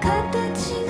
形が